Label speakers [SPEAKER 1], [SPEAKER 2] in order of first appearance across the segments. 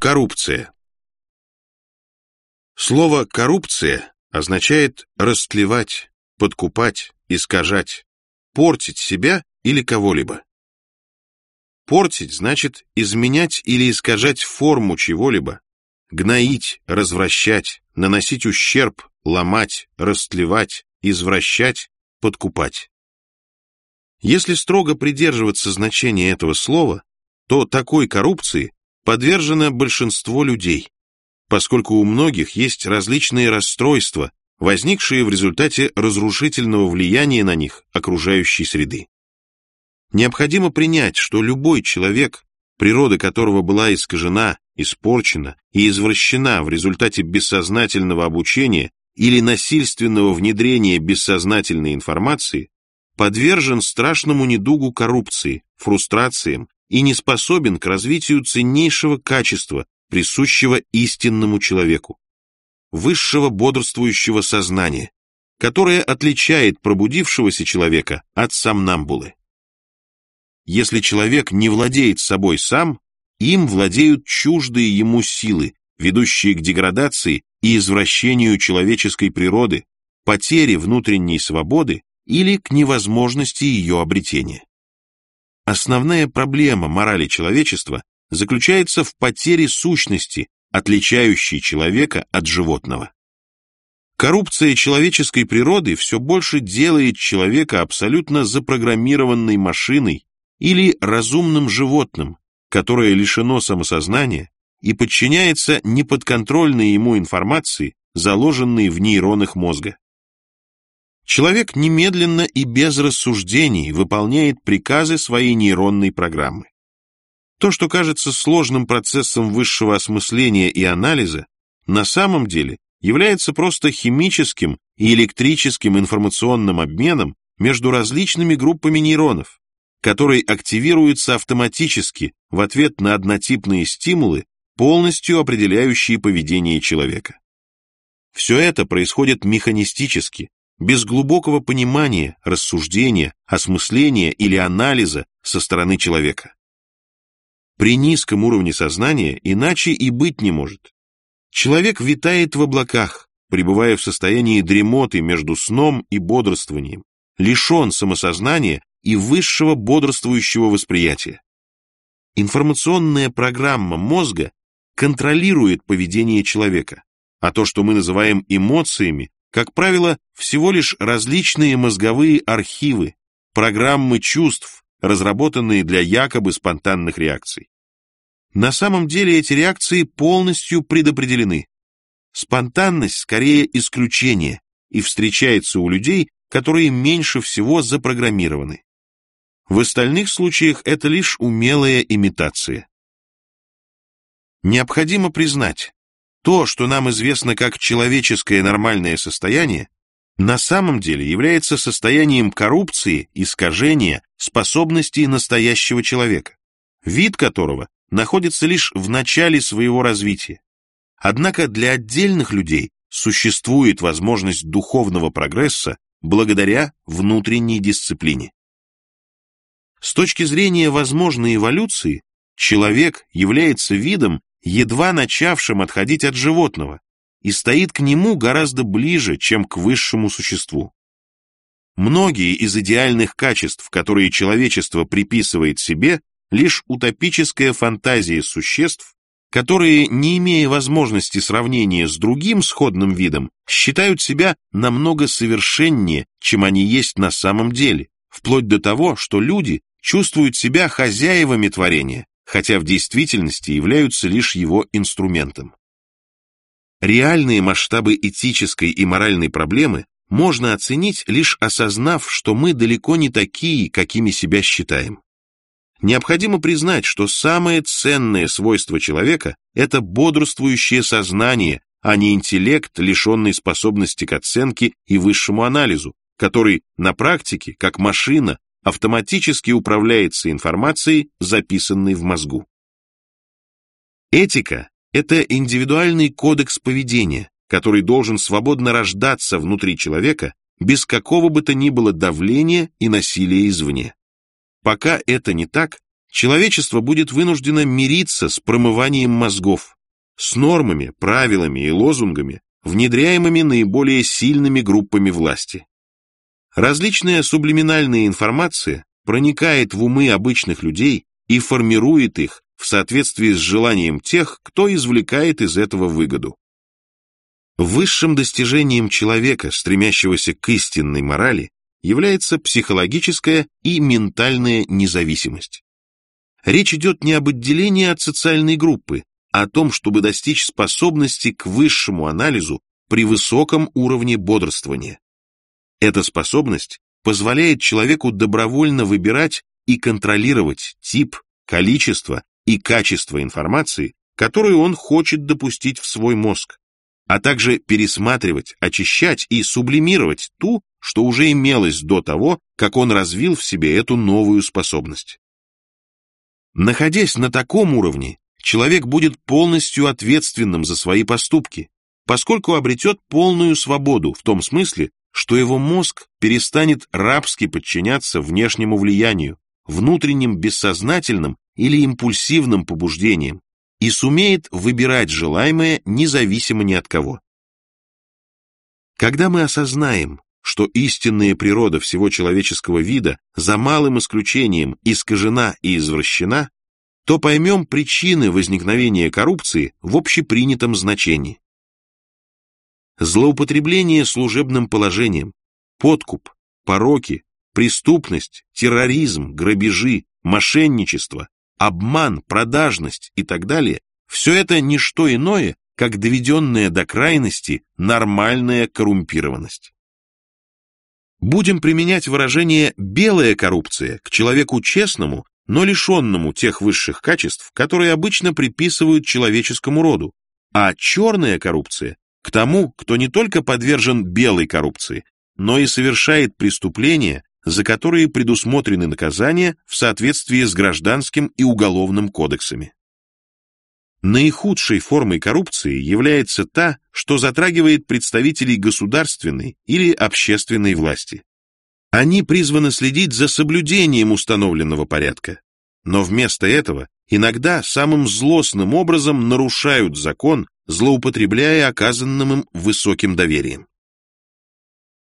[SPEAKER 1] Коррупция. Слово «коррупция» означает растлевать, подкупать, искажать, портить себя или кого-либо. Портить значит изменять или искажать форму чего-либо, гноить, развращать, наносить ущерб, ломать, растлевать, извращать, подкупать. Если строго придерживаться значения этого слова, то такой коррупции подвержено большинство людей, поскольку у многих есть различные расстройства, возникшие в результате разрушительного влияния на них окружающей среды. Необходимо принять, что любой человек, природа которого была искажена, испорчена и извращена в результате бессознательного обучения или насильственного внедрения бессознательной информации, подвержен страшному недугу коррупции, фрустрациям и не способен к развитию ценнейшего качества, присущего истинному человеку, высшего бодрствующего сознания, которое отличает пробудившегося человека от сомнамбулы. Если человек не владеет собой сам, им владеют чуждые ему силы, ведущие к деградации и извращению человеческой природы, потере внутренней свободы или к невозможности ее обретения. Основная проблема морали человечества заключается в потере сущности, отличающей человека от животного. Коррупция человеческой природы все больше делает человека абсолютно запрограммированной машиной или разумным животным, которое лишено самосознания и подчиняется неподконтрольной ему информации, заложенной в нейронах мозга. Человек немедленно и без рассуждений выполняет приказы своей нейронной программы. То, что кажется сложным процессом высшего осмысления и анализа, на самом деле является просто химическим и электрическим информационным обменом между различными группами нейронов, который активируется автоматически в ответ на однотипные стимулы, полностью определяющие поведение человека. Все это происходит механистически, без глубокого понимания, рассуждения, осмысления или анализа со стороны человека. При низком уровне сознания иначе и быть не может. Человек витает в облаках, пребывая в состоянии дремоты между сном и бодрствованием, лишен самосознания и высшего бодрствующего восприятия. Информационная программа мозга контролирует поведение человека, а то, что мы называем эмоциями, как правило, всего лишь различные мозговые архивы, программы чувств, разработанные для якобы спонтанных реакций. На самом деле эти реакции полностью предопределены. Спонтанность скорее исключение и встречается у людей, которые меньше всего запрограммированы. В остальных случаях это лишь умелая имитация. Необходимо признать, то, что нам известно как человеческое нормальное состояние, на самом деле является состоянием коррупции, искажения способностей настоящего человека, вид которого находится лишь в начале своего развития. Однако для отдельных людей существует возможность духовного прогресса благодаря внутренней дисциплине. С точки зрения возможной эволюции, человек является видом, едва начавшим отходить от животного, и стоит к нему гораздо ближе, чем к высшему существу. Многие из идеальных качеств, которые человечество приписывает себе, лишь утопическая фантазия существ, которые, не имея возможности сравнения с другим сходным видом, считают себя намного совершеннее, чем они есть на самом деле, вплоть до того, что люди чувствуют себя хозяевами творения, хотя в действительности являются лишь его инструментом. Реальные масштабы этической и моральной проблемы можно оценить, лишь осознав, что мы далеко не такие, какими себя считаем. Необходимо признать, что самое ценное свойство человека – это бодрствующее сознание, а не интеллект, лишенный способности к оценке и высшему анализу, который на практике, как машина, автоматически управляется информацией, записанной в мозгу. Этика это индивидуальный кодекс поведения, который должен свободно рождаться внутри человека без какого бы то ни было давления и насилия извне. Пока это не так, человечество будет вынуждено мириться с промыванием мозгов, с нормами, правилами и лозунгами, внедряемыми наиболее сильными группами власти. Различная сублиминальная информация проникает в умы обычных людей и формирует их в соответствии с желанием тех, кто извлекает из этого выгоду. Высшим достижением человека, стремящегося к истинной морали, является психологическая и ментальная независимость. Речь идет не об отделении от социальной группы, а о том, чтобы достичь способности к высшему анализу при высоком уровне бодрствования. Эта способность позволяет человеку добровольно выбирать и контролировать тип, количество и качество информации, которую он хочет допустить в свой мозг, а также пересматривать, очищать и сублимировать ту, что уже имелось до того, как он развил в себе эту новую способность. Находясь на таком уровне, человек будет полностью ответственным за свои поступки, поскольку обретет полную свободу в том смысле, что его мозг перестанет рабски подчиняться внешнему влиянию, внутренним бессознательным или импульсивным побуждениям и сумеет выбирать желаемое независимо ни от кого. Когда мы осознаем, что истинная природа всего человеческого вида за малым исключением искажена и извращена, то поймем причины возникновения коррупции в общепринятом значении. Злоупотребление служебным положением, подкуп, пороки, преступность, терроризм, грабежи, мошенничество, обман, продажность и так далее – все это не что иное, как доведенная до крайности нормальная коррумпированность. Будем применять выражение «белая коррупция» к человеку честному, но лишенному тех высших качеств, которые обычно приписывают человеческому роду, а черная коррупция к тому, кто не только подвержен белой коррупции, но и совершает преступления, за которые предусмотрены наказания в соответствии с гражданским и уголовным кодексами. Наихудшей формой коррупции является та, что затрагивает представителей государственной или общественной власти. Они призваны следить за соблюдением установленного порядка, но вместо этого иногда самым злостным образом нарушают закон, злоупотребляя оказанным им высоким доверием.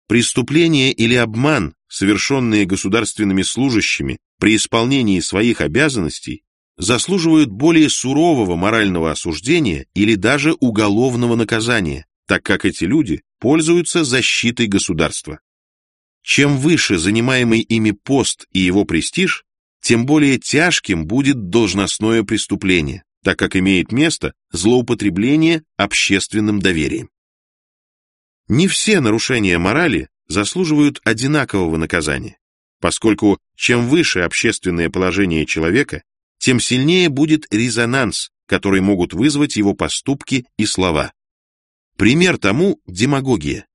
[SPEAKER 1] Преступление или обман, совершенные государственными служащими при исполнении своих обязанностей, заслуживают более сурового морального осуждения или даже уголовного наказания, так как эти люди пользуются защитой государства. Чем выше занимаемый ими пост и его престиж, тем более тяжким будет должностное преступление, так как имеет место злоупотребление общественным доверием. Не все нарушения морали заслуживают одинакового наказания, поскольку чем выше общественное положение человека, тем сильнее будет резонанс, который могут вызвать его поступки и слова. Пример тому – демагогия.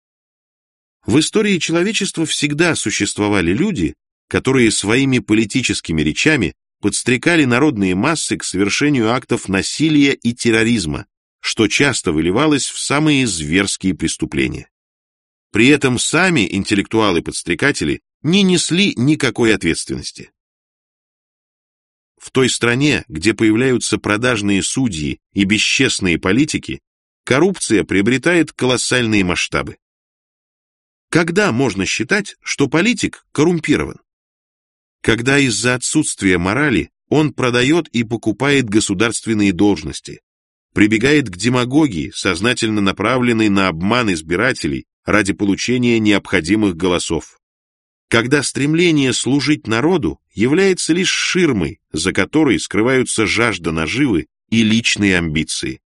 [SPEAKER 1] В истории человечества всегда существовали люди, которые своими политическими речами подстрекали народные массы к совершению актов насилия и терроризма, что часто выливалось в самые зверские преступления. При этом сами интеллектуалы-подстрекатели не несли никакой ответственности. В той стране, где появляются продажные судьи и бесчестные политики, коррупция приобретает колоссальные масштабы. Когда можно считать, что политик коррумпирован? Когда из-за отсутствия морали он продает и покупает государственные должности, прибегает к демагогии, сознательно направленной на обман избирателей ради получения необходимых голосов. Когда стремление служить народу является лишь ширмой, за которой скрываются жажда наживы и личные амбиции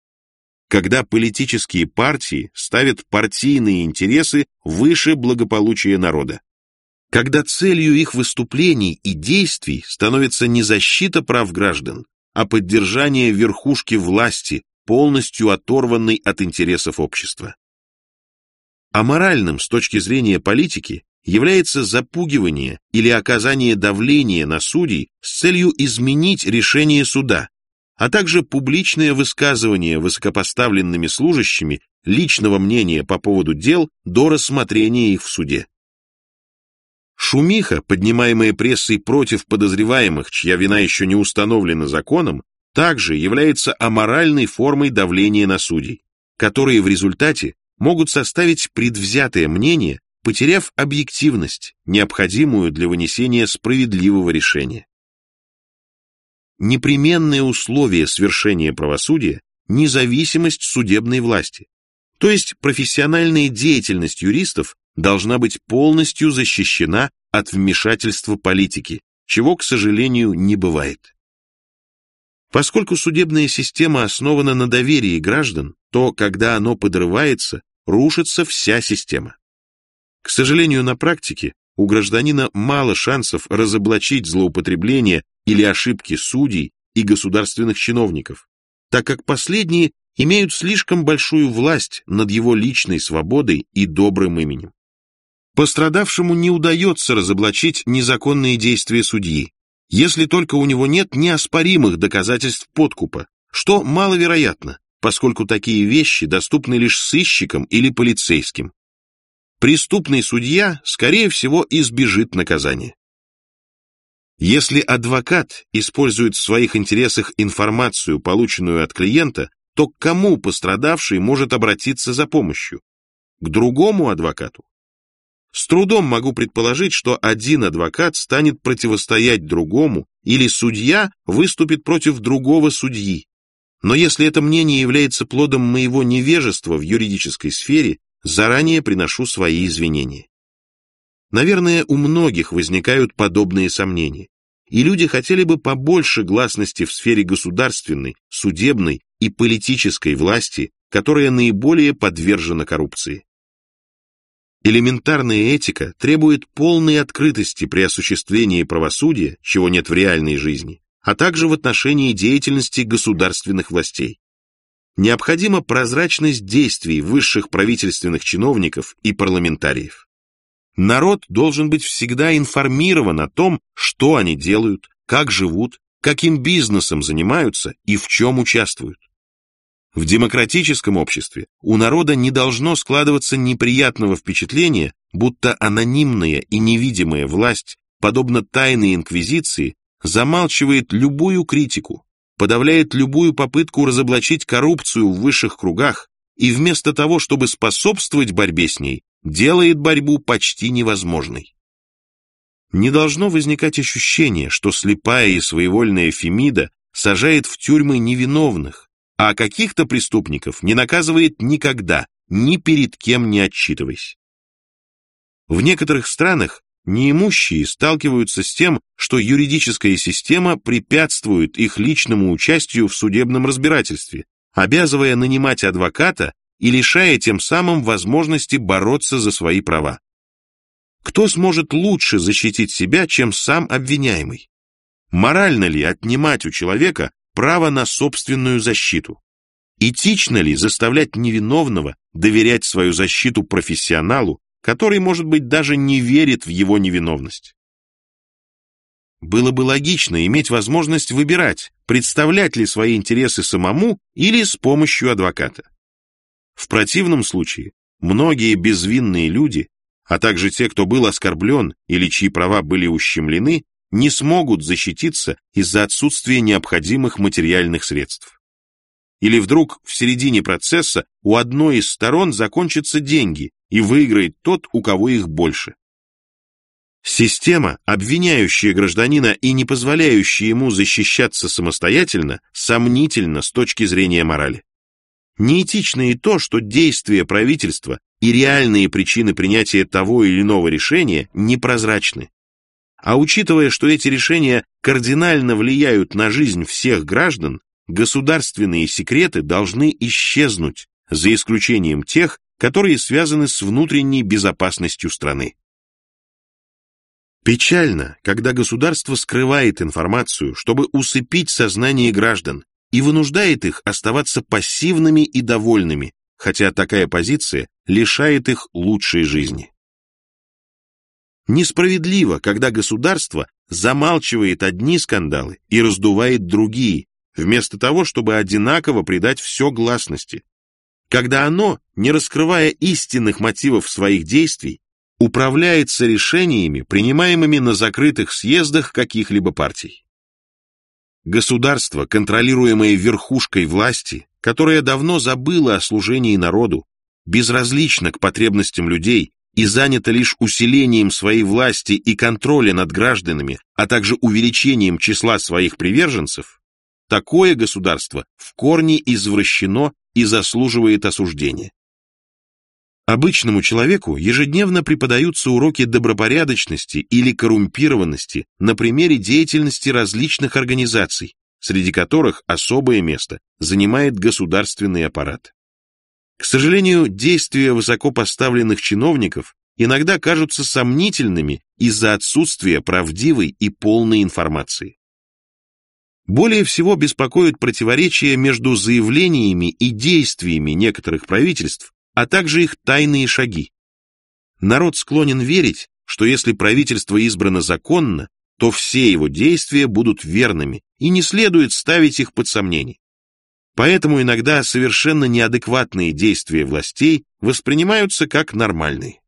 [SPEAKER 1] когда политические партии ставят партийные интересы выше благополучия народа. Когда целью их выступлений и действий становится не защита прав граждан, а поддержание верхушки власти, полностью оторванной от интересов общества. Аморальным с точки зрения политики является запугивание или оказание давления на судей с целью изменить решение суда, а также публичное высказывание высокопоставленными служащими личного мнения по поводу дел до рассмотрения их в суде. Шумиха, поднимаемая прессой против подозреваемых, чья вина еще не установлена законом, также является аморальной формой давления на судей, которые в результате могут составить предвзятое мнение, потеряв объективность, необходимую для вынесения справедливого решения. Непременное условие свершения правосудия – независимость судебной власти, то есть профессиональная деятельность юристов должна быть полностью защищена от вмешательства политики, чего, к сожалению, не бывает. Поскольку судебная система основана на доверии граждан, то, когда оно подрывается, рушится вся система. К сожалению, на практике у гражданина мало шансов разоблачить злоупотребления или ошибки судей и государственных чиновников, так как последние имеют слишком большую власть над его личной свободой и добрым именем. Пострадавшему не удается разоблачить незаконные действия судьи, если только у него нет неоспоримых доказательств подкупа, что маловероятно, поскольку такие вещи доступны лишь сыщикам или полицейским. Преступный судья, скорее всего, избежит наказания. Если адвокат использует в своих интересах информацию, полученную от клиента, то к кому пострадавший может обратиться за помощью? К другому адвокату? С трудом могу предположить, что один адвокат станет противостоять другому, или судья выступит против другого судьи. Но если это мнение является плодом моего невежества в юридической сфере, заранее приношу свои извинения. Наверное, у многих возникают подобные сомнения, и люди хотели бы побольше гласности в сфере государственной, судебной и политической власти, которая наиболее подвержена коррупции. Элементарная этика требует полной открытости при осуществлении правосудия, чего нет в реальной жизни, а также в отношении деятельности государственных властей. Необходима прозрачность действий высших правительственных чиновников и парламентариев. Народ должен быть всегда информирован о том, что они делают, как живут, каким бизнесом занимаются и в чем участвуют. В демократическом обществе у народа не должно складываться неприятного впечатления, будто анонимная и невидимая власть, подобно тайной инквизиции, замалчивает любую критику, подавляет любую попытку разоблачить коррупцию в высших кругах и вместо того, чтобы способствовать борьбе с ней, делает борьбу почти невозможной. Не должно возникать ощущение, что слепая и своевольная Фемида сажает в тюрьмы невиновных, а каких-то преступников не наказывает никогда, ни перед кем не отчитываясь. В некоторых странах неимущие сталкиваются с тем, что юридическая система препятствует их личному участию в судебном разбирательстве, обязывая нанимать адвоката и лишая тем самым возможности бороться за свои права. Кто сможет лучше защитить себя, чем сам обвиняемый? Морально ли отнимать у человека право на собственную защиту. Этично ли заставлять невиновного доверять свою защиту профессионалу, который, может быть, даже не верит в его невиновность? Было бы логично иметь возможность выбирать, представлять ли свои интересы самому или с помощью адвоката. В противном случае многие безвинные люди, а также те, кто был оскорблен или чьи права были ущемлены, не смогут защититься из-за отсутствия необходимых материальных средств. Или вдруг в середине процесса у одной из сторон закончатся деньги и выиграет тот, у кого их больше. Система, обвиняющая гражданина и не позволяющая ему защищаться самостоятельно, сомнительна с точки зрения морали. Неэтично и то, что действия правительства и реальные причины принятия того или иного решения непрозрачны. А учитывая, что эти решения кардинально влияют на жизнь всех граждан, государственные секреты должны исчезнуть, за исключением тех, которые связаны с внутренней безопасностью страны. Печально, когда государство скрывает информацию, чтобы усыпить сознание граждан и вынуждает их оставаться пассивными и довольными, хотя такая позиция лишает их лучшей жизни. Несправедливо, когда государство замалчивает одни скандалы и раздувает другие, вместо того, чтобы одинаково придать все гласности. Когда оно, не раскрывая истинных мотивов своих действий, управляется решениями, принимаемыми на закрытых съездах каких-либо партий. Государство, контролируемое верхушкой власти, которое давно забыло о служении народу, безразлично к потребностям людей и занято лишь усилением своей власти и контроля над гражданами, а также увеличением числа своих приверженцев, такое государство в корне извращено и заслуживает осуждения. Обычному человеку ежедневно преподаются уроки добропорядочности или коррумпированности на примере деятельности различных организаций, среди которых особое место занимает государственный аппарат. К сожалению, действия высокопоставленных чиновников иногда кажутся сомнительными из-за отсутствия правдивой и полной информации. Более всего беспокоят противоречия между заявлениями и действиями некоторых правительств а также их тайные шаги. Народ склонен верить, что если правительство избрано законно, то все его действия будут верными, и не следует ставить их под сомнение. Поэтому иногда совершенно неадекватные действия властей воспринимаются как нормальные.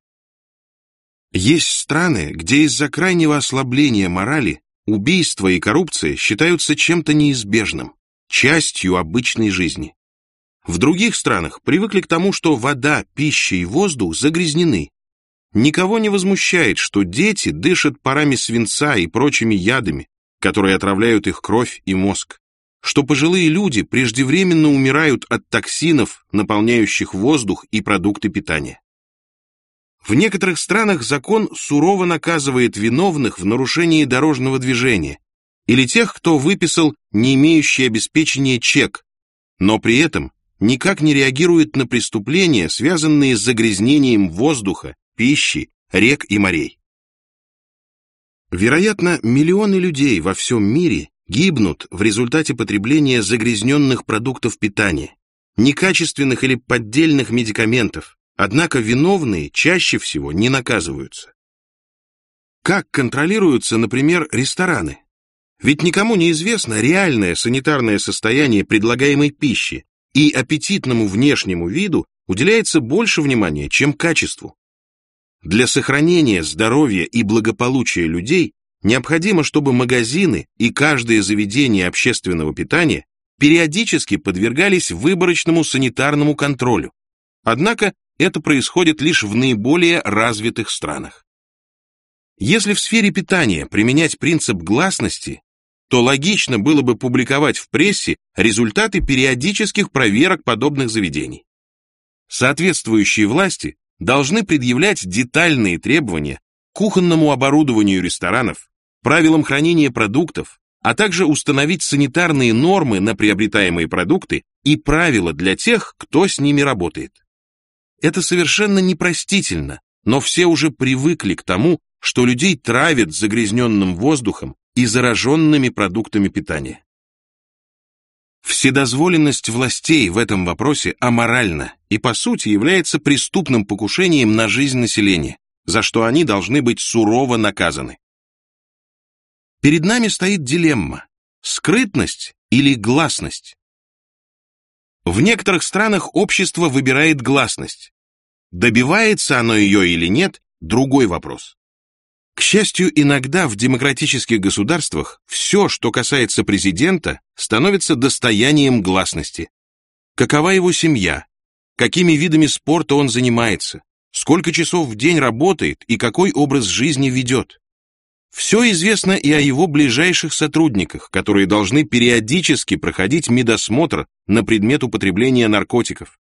[SPEAKER 1] Есть страны, где из-за крайнего ослабления морали убийства и коррупция считаются чем-то неизбежным, частью обычной жизни. В других странах привыкли к тому, что вода, пища и воздух загрязнены. Никого не возмущает, что дети дышат парами свинца и прочими ядами, которые отравляют их кровь и мозг, что пожилые люди преждевременно умирают от токсинов, наполняющих воздух и продукты питания. В некоторых странах закон сурово наказывает виновных в нарушении дорожного движения или тех, кто выписал не имеющий обеспечения чек, но при этом никак не реагирует на преступления, связанные с загрязнением воздуха, пищи, рек и морей. Вероятно, миллионы людей во всем мире гибнут в результате потребления загрязненных продуктов питания, некачественных или поддельных медикаментов, однако виновные чаще всего не наказываются. Как контролируются, например, рестораны? Ведь никому не известно реальное санитарное состояние предлагаемой пищи, и аппетитному внешнему виду уделяется больше внимания, чем качеству. Для сохранения здоровья и благополучия людей необходимо, чтобы магазины и каждое заведение общественного питания периодически подвергались выборочному санитарному контролю. Однако это происходит лишь в наиболее развитых странах. Если в сфере питания применять принцип гласности, то логично было бы публиковать в прессе результаты периодических проверок подобных заведений. Соответствующие власти должны предъявлять детальные требования к кухонному оборудованию ресторанов, правилам хранения продуктов, а также установить санитарные нормы на приобретаемые продукты и правила для тех, кто с ними работает. Это совершенно непростительно, но все уже привыкли к тому, что людей травят загрязненным воздухом и зараженными продуктами питания. Вседозволенность властей в этом вопросе аморальна и, по сути, является преступным покушением на жизнь населения, за что они должны быть сурово наказаны. Перед нами стоит дилемма – скрытность или гласность. В некоторых странах общество выбирает гласность. Добивается оно ее или нет – другой вопрос. К счастью, иногда в демократических государствах все, что касается президента, становится достоянием гласности. Какова его семья? Какими видами спорта он занимается? Сколько часов в день работает и какой образ жизни ведет? Все известно и о его ближайших сотрудниках, которые должны периодически проходить медосмотр на предмет употребления наркотиков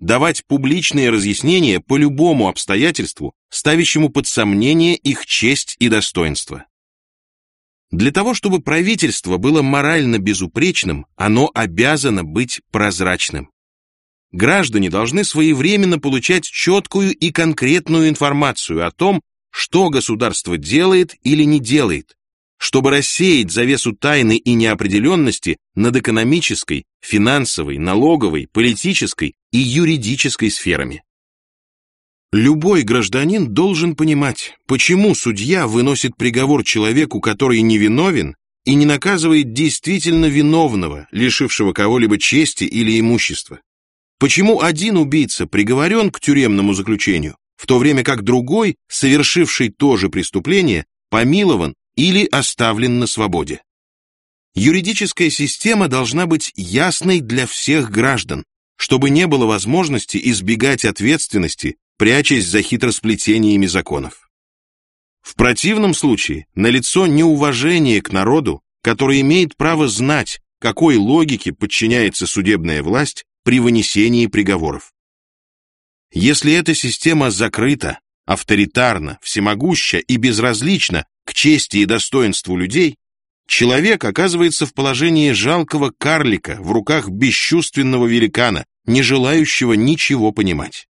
[SPEAKER 1] давать публичные разъяснения по любому обстоятельству, ставящему под сомнение их честь и достоинство. Для того, чтобы правительство было морально безупречным, оно обязано быть прозрачным. Граждане должны своевременно получать четкую и конкретную информацию о том, что государство делает или не делает, чтобы рассеять завесу тайны и неопределенности над экономической, финансовой, налоговой, политической и юридической сферами. Любой гражданин должен понимать, почему судья выносит приговор человеку, который невиновен, и не наказывает действительно виновного, лишившего кого-либо чести или имущества. Почему один убийца приговорен к тюремному заключению, в то время как другой, совершивший то же преступление, помилован или оставлен на свободе. Юридическая система должна быть ясной для всех граждан, чтобы не было возможности избегать ответственности, прячась за хитросплетениями законов. В противном случае налицо неуважение к народу, который имеет право знать, какой логике подчиняется судебная власть при вынесении приговоров. Если эта система закрыта, авторитарна, всемогуща и безразлична к чести и достоинству людей, человек оказывается в положении жалкого карлика в руках бесчувственного великана, не желающего ничего понимать.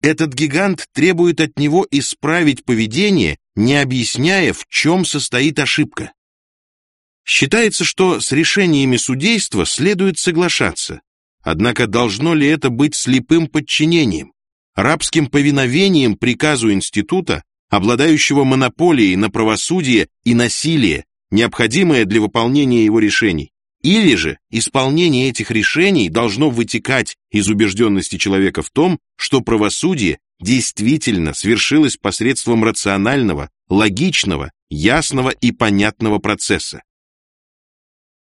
[SPEAKER 1] Этот гигант требует от него исправить поведение, не объясняя, в чем состоит ошибка. Считается, что с решениями судейства следует соглашаться, однако должно ли это быть слепым подчинением? Рабским повиновением приказу института, обладающего монополией на правосудие и насилие, необходимое для выполнения его решений, или же исполнение этих решений должно вытекать из убежденности человека в том, что правосудие действительно свершилось посредством рационального, логичного, ясного и понятного процесса.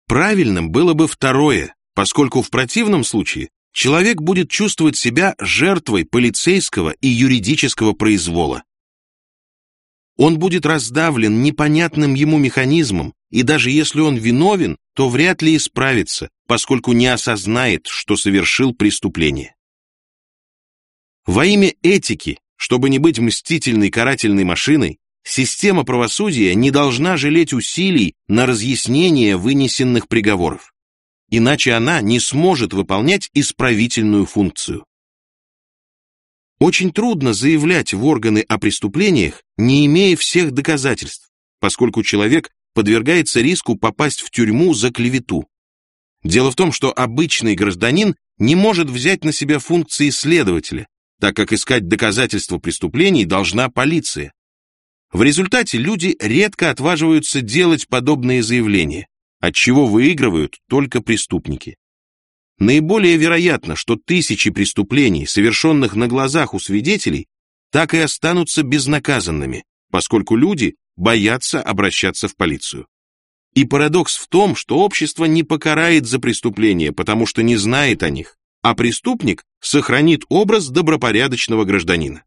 [SPEAKER 1] Правильным было бы второе, поскольку в противном случае человек будет чувствовать себя жертвой полицейского и юридического произвола. Он будет раздавлен непонятным ему механизмом, и даже если он виновен, то вряд ли исправится, поскольку не осознает, что совершил преступление. Во имя этики, чтобы не быть мстительной карательной машиной, система правосудия не должна жалеть усилий на разъяснение вынесенных приговоров иначе она не сможет выполнять исправительную функцию. Очень трудно заявлять в органы о преступлениях, не имея всех доказательств, поскольку человек подвергается риску попасть в тюрьму за клевету. Дело в том, что обычный гражданин не может взять на себя функции следователя, так как искать доказательства преступлений должна полиция. В результате люди редко отваживаются делать подобные заявления, от чего выигрывают только преступники. Наиболее вероятно, что тысячи преступлений, совершенных на глазах у свидетелей, так и останутся безнаказанными, поскольку люди боятся обращаться в полицию. И парадокс в том, что общество не покарает за преступления, потому что не знает о них, а преступник сохранит образ добропорядочного гражданина.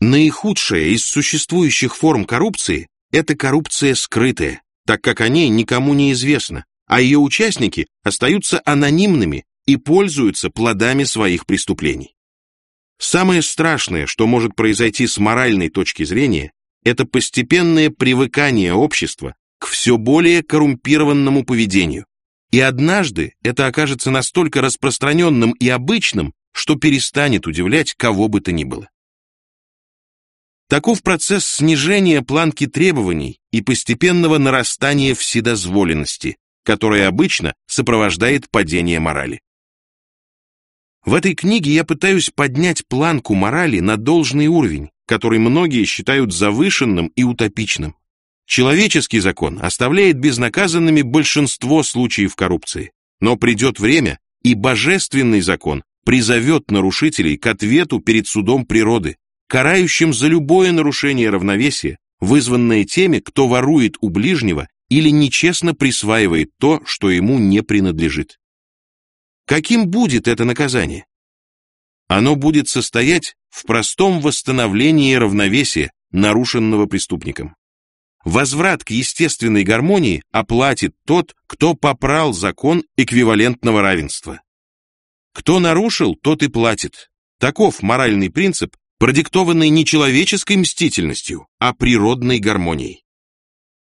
[SPEAKER 1] Наихудшая из существующих форм коррупции – это коррупция скрытая, так как о ней никому не известно, а ее участники остаются анонимными и пользуются плодами своих преступлений. Самое страшное, что может произойти с моральной точки зрения, это постепенное привыкание общества к все более коррумпированному поведению. И однажды это окажется настолько распространенным и обычным, что перестанет удивлять кого бы то ни было. Таков процесс снижения планки требований и постепенного нарастания вседозволенности, которое обычно сопровождает падение морали. В этой книге я пытаюсь поднять планку морали на должный уровень, который многие считают завышенным и утопичным. Человеческий закон оставляет безнаказанными большинство случаев коррупции, но придет время, и божественный закон призовет нарушителей к ответу перед судом природы, карающим за любое нарушение равновесия, вызванное теми, кто ворует у ближнего или нечестно присваивает то, что ему не принадлежит. Каким будет это наказание? Оно будет состоять в простом восстановлении равновесия, нарушенного преступником. Возврат к естественной гармонии оплатит тот, кто попрал закон эквивалентного равенства. Кто нарушил, тот и платит. Таков моральный принцип, продиктованной не человеческой мстительностью, а природной гармонией.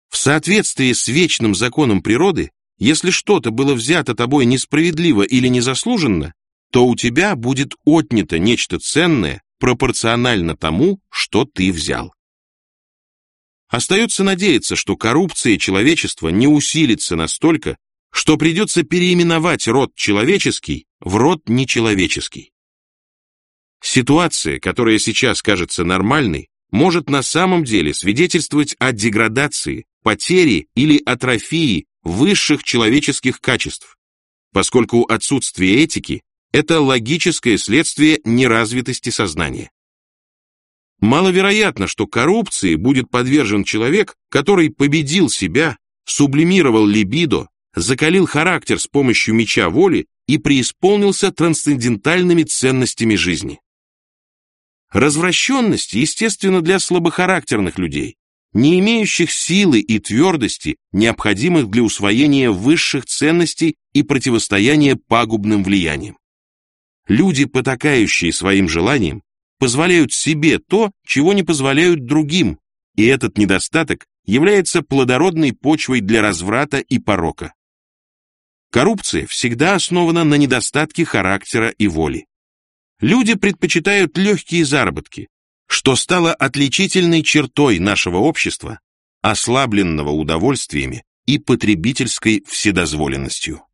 [SPEAKER 1] В соответствии с вечным законом природы, если что-то было взято тобой несправедливо или незаслуженно, то у тебя будет отнято нечто ценное пропорционально тому, что ты взял. Остается надеяться, что коррупция человечества не усилится настолько, что придется переименовать род человеческий в род нечеловеческий. Ситуация, которая сейчас кажется нормальной, может на самом деле свидетельствовать о деградации, потере или атрофии высших человеческих качеств, поскольку отсутствие этики – это логическое следствие неразвитости сознания. Маловероятно, что коррупции будет подвержен человек, который победил себя, сублимировал либидо, закалил характер с помощью меча воли и преисполнился трансцендентальными ценностями жизни. Развращенность, естественно, для слабохарактерных людей, не имеющих силы и твердости, необходимых для усвоения высших ценностей и противостояния пагубным влияниям. Люди, потакающие своим желаниям, позволяют себе то, чего не позволяют другим, и этот недостаток является плодородной почвой для разврата и порока. Коррупция всегда основана на недостатке характера и воли. Люди предпочитают легкие заработки, что стало отличительной чертой нашего общества, ослабленного удовольствиями и потребительской вседозволенностью.